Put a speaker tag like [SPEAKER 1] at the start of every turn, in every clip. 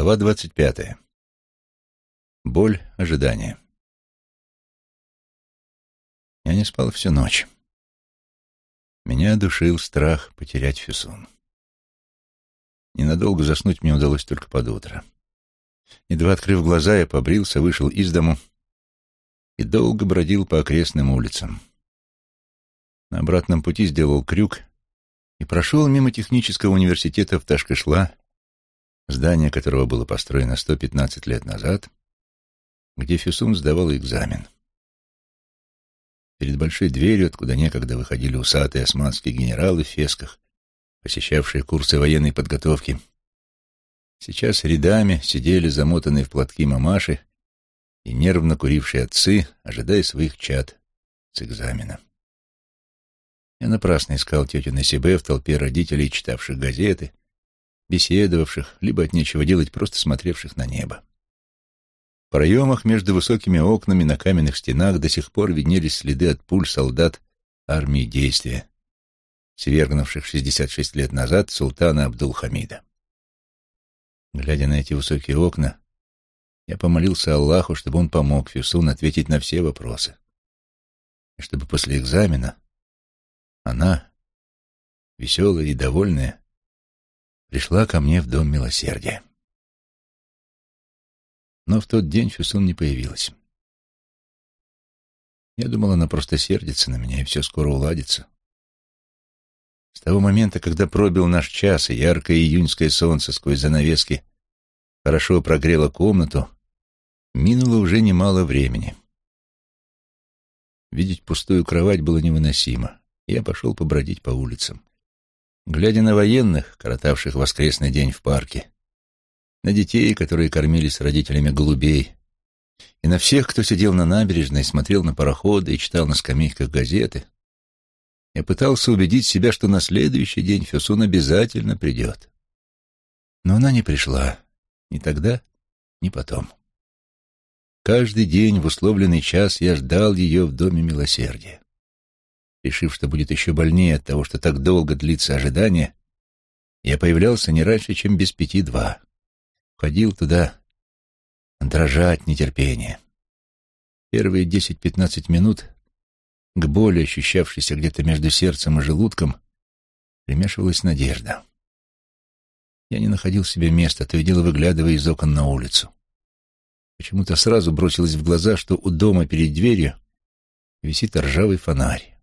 [SPEAKER 1] Глава двадцать пятая. Боль ожидания. Я не спал всю ночь. Меня душил страх потерять Фюсун. Ненадолго заснуть мне удалось только под утро. Едва открыв глаза, я побрился, вышел из дому и долго бродил по окрестным улицам. На обратном пути сделал крюк и прошел мимо технического университета в Ташкышла, здание которого было построено 115 лет назад, где Фюсун сдавал экзамен. Перед большой дверью, откуда некогда выходили усатые османские генералы в фесках, посещавшие курсы военной подготовки, сейчас рядами сидели замотанные в платки мамаши и нервно курившие отцы, ожидая своих чад с экзамена. Я напрасно искал тетю Насибе в толпе родителей, читавших газеты, беседовавших, либо от нечего делать, просто смотревших на небо. В проемах между высокими окнами на каменных стенах до сих пор виднелись следы от пуль солдат армии действия, свергнувших 66 лет назад султана Абдул-Хамида. Глядя на эти высокие окна, я помолился Аллаху, чтобы он помог Фюсун ответить на все вопросы. И чтобы после экзамена она, веселая и довольная, пришла ко мне в Дом Милосердия. Но в тот день Фюсун не появилась. Я думал, она просто сердится на меня, и все скоро уладится. С того момента, когда пробил наш час, и яркое июньское солнце сквозь занавески хорошо прогрело комнату, минуло уже немало времени. Видеть пустую кровать было невыносимо. Я пошел побродить по улицам. Глядя на военных, коротавших воскресный день в парке, на детей, которые кормились родителями голубей, и на всех, кто сидел на набережной, смотрел на пароходы и читал на скамейках газеты, я пытался убедить себя, что на следующий день Фюсун обязательно придет. Но она не пришла. Ни тогда, ни потом. Каждый день в условленный час я ждал ее в Доме Милосердия. Решив, что будет еще больнее от того, что так долго длится ожидание, я появлялся не раньше, чем без пяти два. Входил туда дрожать нетерпение. Первые десять-пятнадцать минут к боли, ощущавшейся где-то между сердцем и желудком, примешивалась надежда. Я не находил себе места, то и дело выглядывая из окон на улицу. Почему-то сразу бросилось в глаза, что у дома перед дверью висит ржавый фонарь.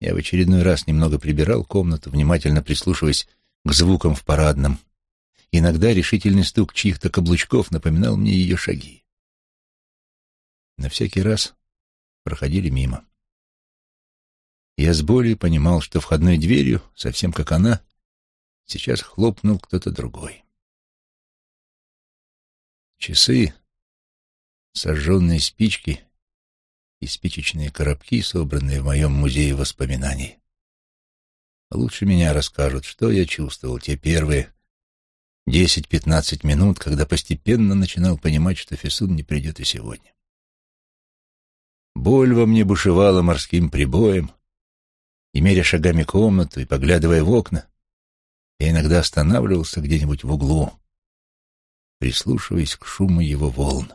[SPEAKER 1] Я в очередной раз немного прибирал комнату, внимательно прислушиваясь к звукам в парадном. Иногда решительный стук чьих-то каблучков напоминал мне ее шаги. На всякий раз проходили мимо. Я с болью понимал, что входной дверью, совсем как она, сейчас хлопнул кто-то другой. Часы, сожженные спички и спичечные коробки, собранные в моем музее воспоминаний. Лучше меня расскажут, что я чувствовал те первые десять-пятнадцать минут, когда постепенно начинал понимать, что Фесун не придет и сегодня. Боль во мне бушевала морским прибоем, и, меря шагами комнату и поглядывая в окна, я иногда останавливался где-нибудь в углу, прислушиваясь к шуму его волн.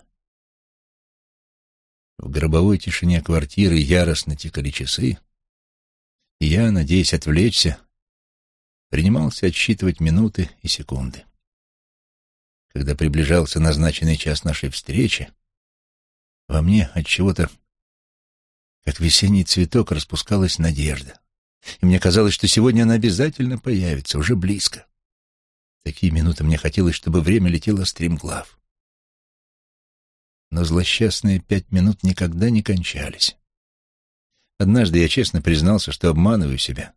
[SPEAKER 1] В гробовой тишине квартиры яростно текали часы, и я, надеясь отвлечься, принимался отсчитывать минуты и секунды. Когда приближался назначенный час нашей встречи, во мне от чего-то, как весенний цветок, распускалась надежда. И мне казалось, что сегодня она обязательно появится, уже близко. Такие минуты мне хотелось, чтобы время летело стремглав. Но злосчастные пять минут никогда не кончались. Однажды я честно признался, что обманываю себя.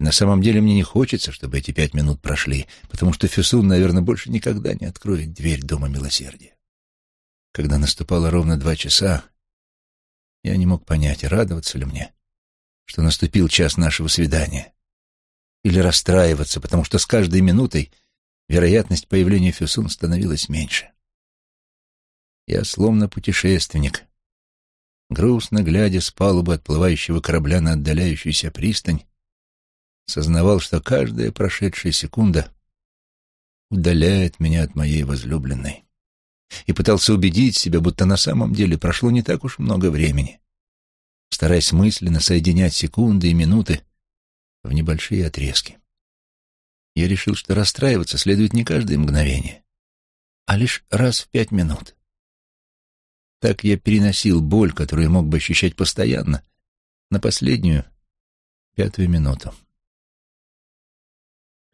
[SPEAKER 1] На самом деле мне не хочется, чтобы эти пять минут прошли, потому что Фюсун, наверное, больше никогда не откроет дверь Дома Милосердия. Когда наступало ровно два часа, я не мог понять, радоваться ли мне, что наступил час нашего свидания, или расстраиваться, потому что с каждой минутой вероятность появления Фюсун становилась меньше. Я словно путешественник, грустно глядя с палубы отплывающего корабля на отдаляющуюся пристань, сознавал, что каждая прошедшая секунда удаляет меня от моей возлюбленной. И пытался убедить себя, будто на самом деле прошло не так уж много времени, стараясь мысленно соединять секунды и минуты в небольшие отрезки. Я решил, что расстраиваться следует не каждое мгновение, а лишь раз в пять минут. Так я переносил боль, которую мог бы ощущать постоянно, на последнюю пятую минуту.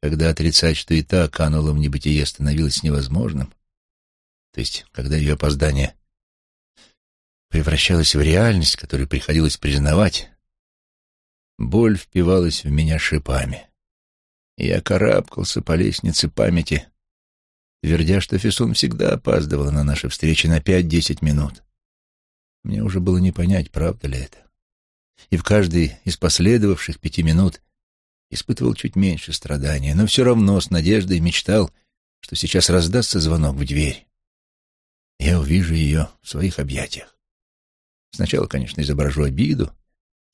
[SPEAKER 1] Когда отрицать, что и та канула в небытие, становилось невозможным, то есть когда ее опоздание превращалось в реальность, которую приходилось признавать, боль впивалась в меня шипами. Я карабкался по лестнице памяти, твердя, что Фессон всегда опаздывал на наши встречи на пять-десять минут. Мне уже было не понять, правда ли это. И в каждой из последовавших пяти минут испытывал чуть меньше страдания, но все равно с надеждой мечтал, что сейчас раздастся звонок в дверь. Я увижу ее в своих объятиях. Сначала, конечно, изображу обиду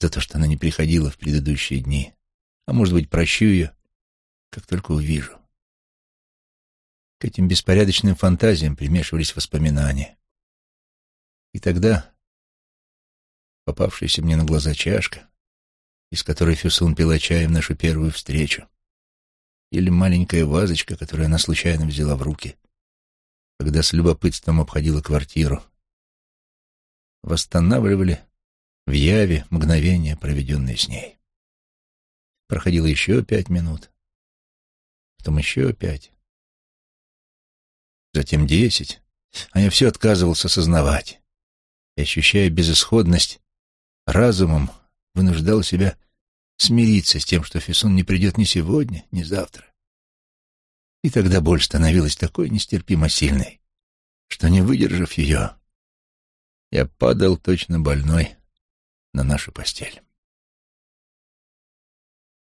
[SPEAKER 1] за то, что она не приходила в предыдущие дни, а, может быть, прощу ее, как только увижу. К этим беспорядочным фантазиям примешивались воспоминания. И тогда попавшаяся мне на глаза чашка, из которой Фюсун пила чай в нашу первую встречу, или маленькая вазочка, которую она случайно взяла в руки, когда с любопытством обходила квартиру, восстанавливали в яве мгновения, проведенные с ней. Проходило еще пять минут, потом еще пять, затем десять, а я все отказывался сознавать и, ощущая безысходность, разумом вынуждал себя смириться с тем, что Фессон не придет ни сегодня, ни завтра. И тогда боль становилась такой нестерпимо сильной, что, не выдержав ее, я падал точно больной на нашу постель.